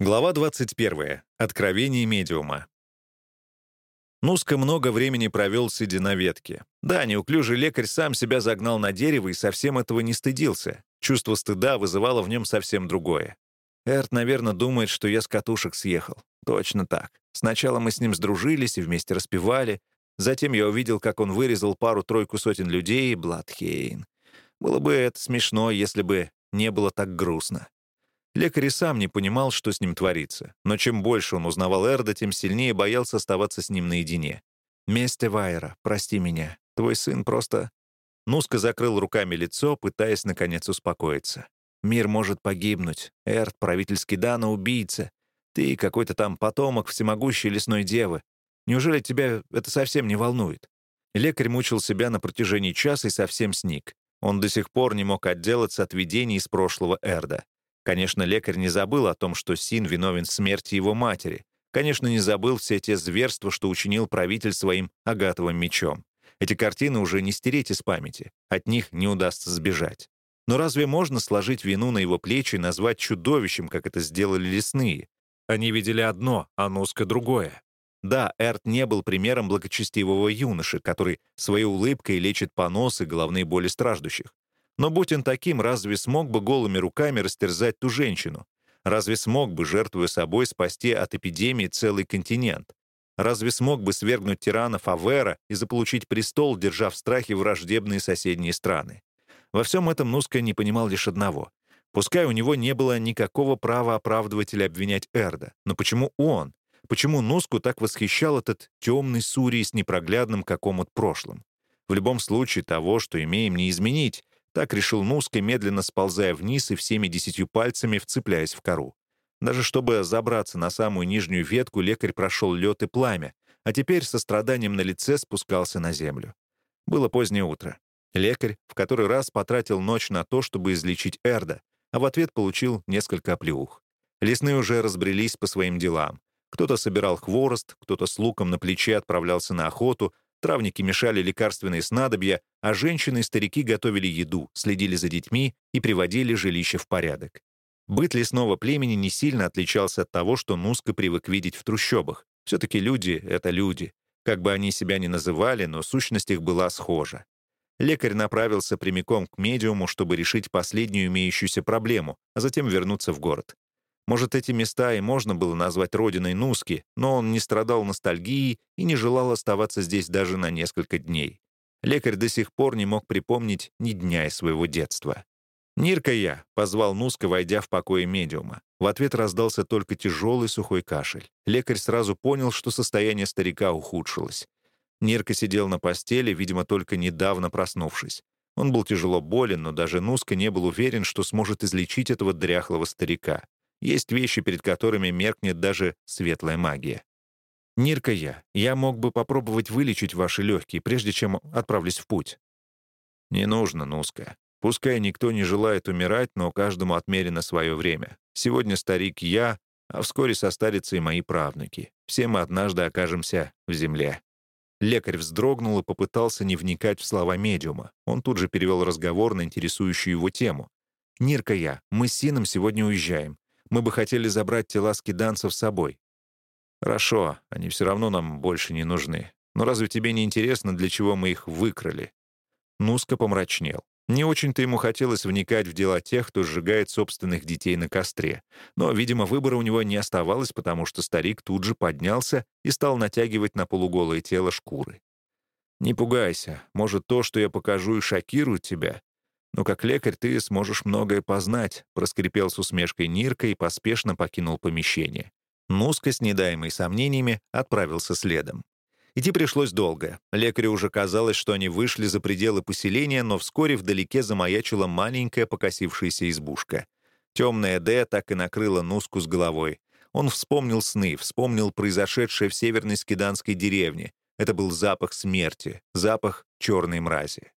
Глава 21. Откровение медиума. Нуска много времени провел, сидя на ветке. Да, неуклюжий лекарь сам себя загнал на дерево и совсем этого не стыдился. Чувство стыда вызывало в нем совсем другое. Эрт, наверное, думает, что я с катушек съехал. Точно так. Сначала мы с ним сдружились и вместе распевали. Затем я увидел, как он вырезал пару-тройку сотен людей, Бладхейн. Было бы это смешно, если бы не было так грустно. Лекарь и сам не понимал, что с ним творится, но чем больше он узнавал Эрда, тем сильнее боялся оставаться с ним наедине. «Месте Вайера, прости меня. Твой сын просто...» Нуска закрыл руками лицо, пытаясь, наконец, успокоиться. «Мир может погибнуть. Эрд — правительский Дана — убийца. Ты — какой-то там потомок всемогущей лесной девы. Неужели тебя это совсем не волнует?» Лекарь мучил себя на протяжении часа и совсем сник. Он до сих пор не мог отделаться от видений из прошлого Эрда. Конечно, лекарь не забыл о том, что Син виновен в смерти его матери. Конечно, не забыл все те зверства, что учинил правитель своим агатовым мечом. Эти картины уже не стереть из памяти. От них не удастся сбежать. Но разве можно сложить вину на его плечи и назвать чудовищем, как это сделали лесные? Они видели одно, а Нуска — другое. Да, Эрт не был примером благочестивого юноши, который своей улыбкой лечит поносы и головные боли страждущих. Но будь он таким, разве смог бы голыми руками растерзать ту женщину? Разве смог бы, жертвуя собой, спасти от эпидемии целый континент? Разве смог бы свергнуть тирана Фавера и заполучить престол, держа в страхе враждебные соседние страны? Во всем этом Нуска не понимал лишь одного. Пускай у него не было никакого права оправдывать или обвинять Эрда, но почему он? Почему Нуску так восхищал этот темный Сурий с непроглядным каком-то прошлым? В любом случае того, что имеем, не изменить, так решил Нуска, медленно сползая вниз и всеми десятью пальцами вцепляясь в кору. Даже чтобы забраться на самую нижнюю ветку, лекарь прошел лед и пламя, а теперь со страданием на лице спускался на землю. Было позднее утро. Лекарь в который раз потратил ночь на то, чтобы излечить Эрда, а в ответ получил несколько оплеух. Лесные уже разбрелись по своим делам. Кто-то собирал хворост, кто-то с луком на плече отправлялся на охоту, Травники мешали лекарственные снадобья, а женщины и старики готовили еду, следили за детьми и приводили жилище в порядок. Быт лесного племени не сильно отличался от того, что Нуска привык видеть в трущобах. Все-таки люди — это люди. Как бы они себя ни называли, но сущность их была схожа. Лекарь направился прямиком к медиуму, чтобы решить последнюю имеющуюся проблему, а затем вернуться в город. Может, эти места и можно было назвать родиной Нуски, но он не страдал ностальгией и не желал оставаться здесь даже на несколько дней. Лекарь до сих пор не мог припомнить ни дня из своего детства. «Нирка я!» — позвал Нуска, войдя в покое медиума. В ответ раздался только тяжелый сухой кашель. Лекарь сразу понял, что состояние старика ухудшилось. Нирка сидел на постели, видимо, только недавно проснувшись. Он был тяжело болен, но даже Нуска не был уверен, что сможет излечить этого дряхлого старика. Есть вещи, перед которыми меркнет даже светлая магия. Нирка я, я мог бы попробовать вылечить ваши легкие, прежде чем отправлюсь в путь. Не нужно, Нуска. Пускай никто не желает умирать, но каждому отмерено свое время. Сегодня старик я, а вскоре состарятся и мои правнуки. Все мы однажды окажемся в земле. Лекарь вздрогнул и попытался не вникать в слова медиума. Он тут же перевел разговор на интересующую его тему. «Нирка я, мы с Сином сегодня уезжаем. Мы бы хотели забрать тела скиданцев с собой. Хорошо, они все равно нам больше не нужны. Но разве тебе не интересно, для чего мы их выкрали? Нуска помрачнел. Не очень-то ему хотелось вникать в дела тех, кто сжигает собственных детей на костре. Но, видимо, выбора у него не оставалось, потому что старик тут же поднялся и стал натягивать на полуголое тело шкуры. «Не пугайся. Может, то, что я покажу, и шокирует тебя. «Но как лекарь ты сможешь многое познать», — проскрипел с усмешкой Нирка и поспешно покинул помещение. Нуска, с недаемой сомнениями, отправился следом. Идти пришлось долго. Лекарю уже казалось, что они вышли за пределы поселения, но вскоре вдалеке замаячила маленькая покосившаяся избушка. Темная Д так и накрыла Нуску с головой. Он вспомнил сны, вспомнил произошедшее в северной скиданской деревне. Это был запах смерти, запах черной мрази.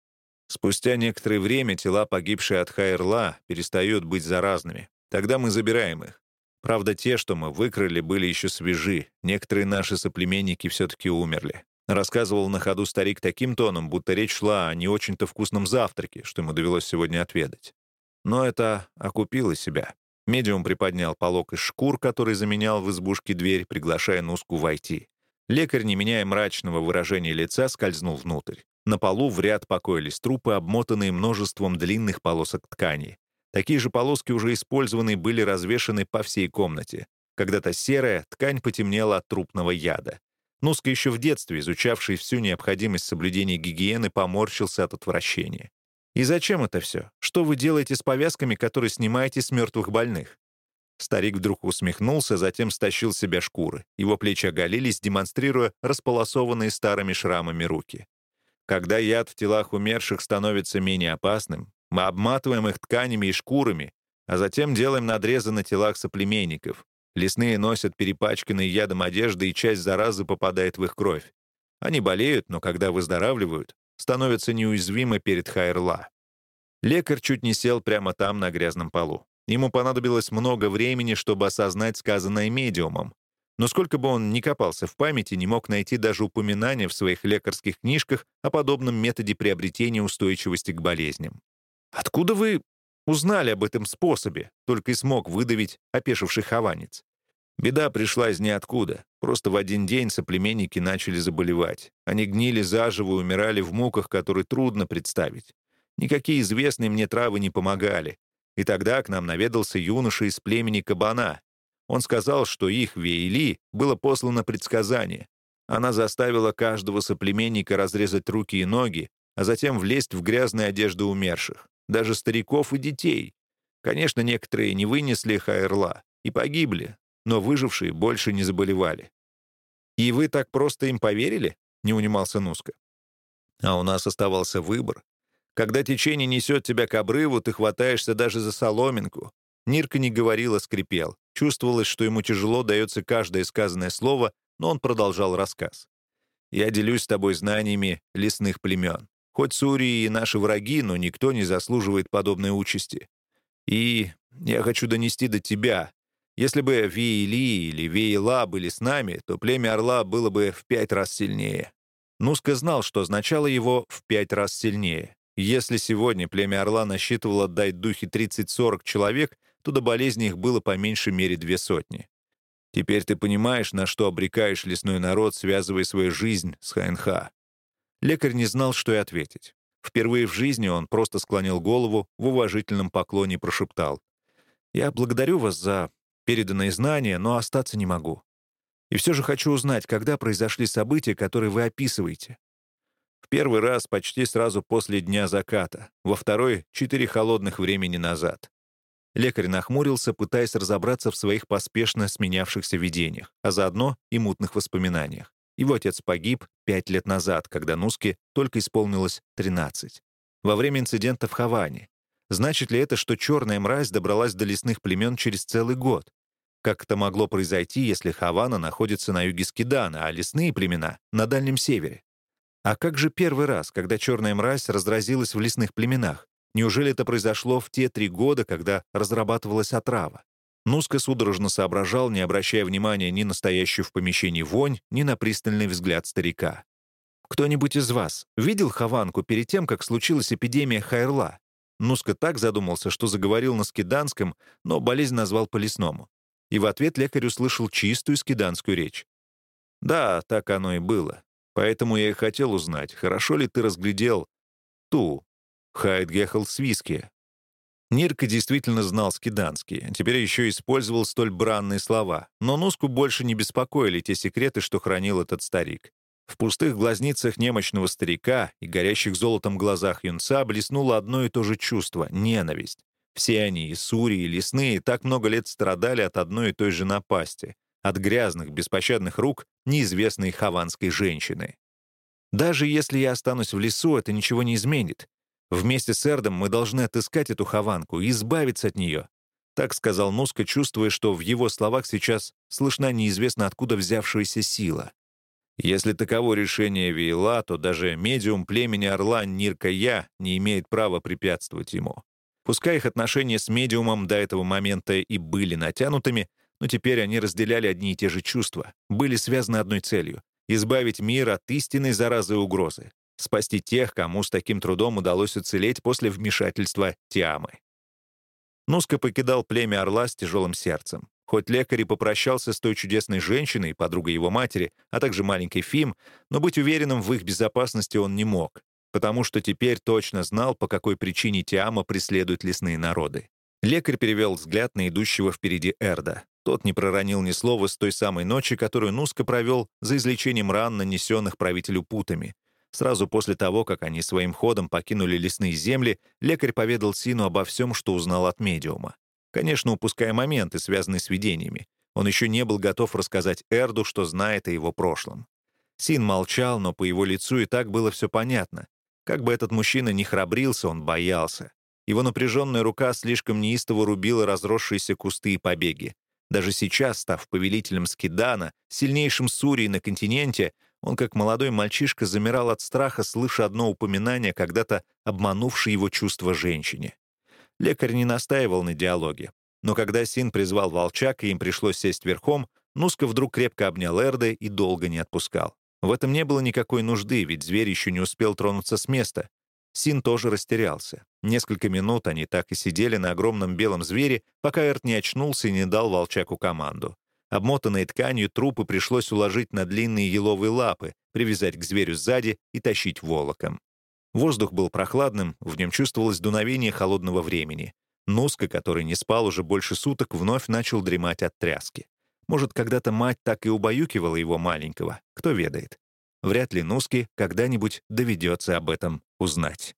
Спустя некоторое время тела, погибшие от Хайрла, перестают быть заразными. Тогда мы забираем их. Правда, те, что мы выкрали, были еще свежи. Некоторые наши соплеменники все-таки умерли. Рассказывал на ходу старик таким тоном, будто речь шла о не очень-то вкусном завтраке, что ему довелось сегодня отведать. Но это окупило себя. Медиум приподнял полок из шкур, который заменял в избушке дверь, приглашая Нуску войти. Лекарь, не меняя мрачного выражения лица, скользнул внутрь. На полу в ряд покоились трупы, обмотанные множеством длинных полосок ткани. Такие же полоски уже использованы были развешаны по всей комнате. Когда-то серая, ткань потемнела от трупного яда. Нуска еще в детстве, изучавший всю необходимость соблюдения гигиены, поморщился от отвращения. «И зачем это все? Что вы делаете с повязками, которые снимаете с мертвых больных?» Старик вдруг усмехнулся, затем стащил с себя шкуры. Его плечи оголились, демонстрируя располосованные старыми шрамами руки. Когда яд в телах умерших становится менее опасным, мы обматываем их тканями и шкурами, а затем делаем надрезы на телах соплеменников. Лесные носят перепачканные ядом одежды, и часть заразы попадает в их кровь. Они болеют, но когда выздоравливают, становятся неуязвимы перед Хайрла. Лекарь чуть не сел прямо там, на грязном полу. Ему понадобилось много времени, чтобы осознать сказанное медиумом. Но сколько бы он ни копался в памяти, не мог найти даже упоминания в своих лекарских книжках о подобном методе приобретения устойчивости к болезням. «Откуда вы узнали об этом способе?» — только и смог выдавить опешивший хованец. Беда пришла из ниоткуда. Просто в один день соплеменники начали заболевать. Они гнили заживо и умирали в муках, которые трудно представить. Никакие известные мне травы не помогали. И тогда к нам наведался юноша из племени Кабана. Он сказал, что их Вейли было послано предсказание. Она заставила каждого соплеменника разрезать руки и ноги, а затем влезть в грязные одежды умерших даже стариков и детей. Конечно, некоторые не вынесли Хайрла и погибли, но выжившие больше не заболевали. «И вы так просто им поверили?» — не унимался Нуска. «А у нас оставался выбор. Когда течение несет тебя к обрыву, ты хватаешься даже за соломинку». Нирка не говорил, а скрипел. Чувствовалось, что ему тяжело дается каждое сказанное слово, но он продолжал рассказ. «Я делюсь с тобой знаниями лесных племен. Хоть Сурии и наши враги, но никто не заслуживает подобной участи. И я хочу донести до тебя. Если бы Виили или Виила были с нами, то племя Орла было бы в пять раз сильнее. Нуска знал, что означало его «в пять раз сильнее». Если сегодня племя Орла насчитывало дать духи 30-40 человек, то до болезни их было по меньшей мере две сотни. Теперь ты понимаешь, на что обрекаешь лесной народ, связывая свою жизнь с ХНХ. Лекарь не знал, что и ответить. Впервые в жизни он просто склонил голову, в уважительном поклоне прошептал. «Я благодарю вас за переданные знания, но остаться не могу. И все же хочу узнать, когда произошли события, которые вы описываете». В первый раз почти сразу после дня заката, во второй — четыре холодных времени назад. Лекарь нахмурился, пытаясь разобраться в своих поспешно сменявшихся видениях, а заодно и мутных воспоминаниях. Его отец погиб пять лет назад, когда Нуске только исполнилось 13. Во время инцидента в Хаване. Значит ли это, что черная мразь добралась до лесных племен через целый год? Как это могло произойти, если Хавана находится на юге Скидана, а лесные племена — на Дальнем Севере? А как же первый раз, когда черная мразь разразилась в лесных племенах? Неужели это произошло в те три года, когда разрабатывалась отрава? Нуска судорожно соображал, не обращая внимания ни на стоящую в помещении вонь, ни на пристальный взгляд старика. «Кто-нибудь из вас видел Хованку перед тем, как случилась эпидемия Хайрла?» Нуска так задумался, что заговорил на скиданском, но болезнь назвал по-лесному. И в ответ лекарь услышал чистую скиданскую речь. «Да, так оно и было. Поэтому я и хотел узнать, хорошо ли ты разглядел ту, Хайдгехал Свиски, Нирка действительно знал скиданский, теперь еще использовал столь бранные слова, но Нуску больше не беспокоили те секреты, что хранил этот старик. В пустых глазницах немощного старика и горящих золотом глазах юнца блеснуло одно и то же чувство — ненависть. Все они, и сури, и лесные, так много лет страдали от одной и той же напасти, от грязных, беспощадных рук неизвестной хаванской женщины. «Даже если я останусь в лесу, это ничего не изменит. Вместе с Эрдом мы должны отыскать эту хованку и избавиться от нее. Так сказал Нуска, чувствуя, что в его словах сейчас слышна неизвестно откуда взявшаяся сила. Если таково решение Вейла, то даже медиум племени Орла Нирка-Я не имеет права препятствовать ему. Пускай их отношения с медиумом до этого момента и были натянутыми, но теперь они разделяли одни и те же чувства, были связаны одной целью — избавить мир от истинной заразы и угрозы спасти тех, кому с таким трудом удалось уцелеть после вмешательства Тиамы. Нуска покидал племя орла с тяжелым сердцем. Хоть лекарь и попрощался с той чудесной женщиной, подругой его матери, а также маленькой Фим, но быть уверенным в их безопасности он не мог, потому что теперь точно знал, по какой причине Тиама преследует лесные народы. Лекарь перевел взгляд на идущего впереди Эрда. Тот не проронил ни слова с той самой ночи, которую Нуска провел за излечением ран, нанесенных правителю путами. Сразу после того, как они своим ходом покинули лесные земли, лекарь поведал Сину обо всем, что узнал от медиума. Конечно, упуская моменты, связанные с видениями. Он еще не был готов рассказать Эрду, что знает о его прошлом. Син молчал, но по его лицу и так было все понятно. Как бы этот мужчина ни храбрился, он боялся. Его напряженная рука слишком неистово рубила разросшиеся кусты и побеги. Даже сейчас, став повелителем Скидана, сильнейшим Сурией на континенте, он, как молодой мальчишка, замирал от страха, слыша одно упоминание когда-то обманувшей его чувства женщине. Лекарь не настаивал на диалоге. Но когда Син призвал волчак, и им пришлось сесть верхом, Нуска вдруг крепко обнял Эрды и долго не отпускал. В этом не было никакой нужды, ведь зверь еще не успел тронуться с места. Син тоже растерялся. Несколько минут они так и сидели на огромном белом звере, пока Эрт не очнулся и не дал волчаку команду. Обмотанные тканью трупы пришлось уложить на длинные еловые лапы, привязать к зверю сзади и тащить волоком. Воздух был прохладным, в нем чувствовалось дуновение холодного времени. Нуска, который не спал уже больше суток, вновь начал дремать от тряски. Может, когда-то мать так и убаюкивала его маленького, кто ведает. Вряд ли Нуске когда-нибудь доведется об этом узнать.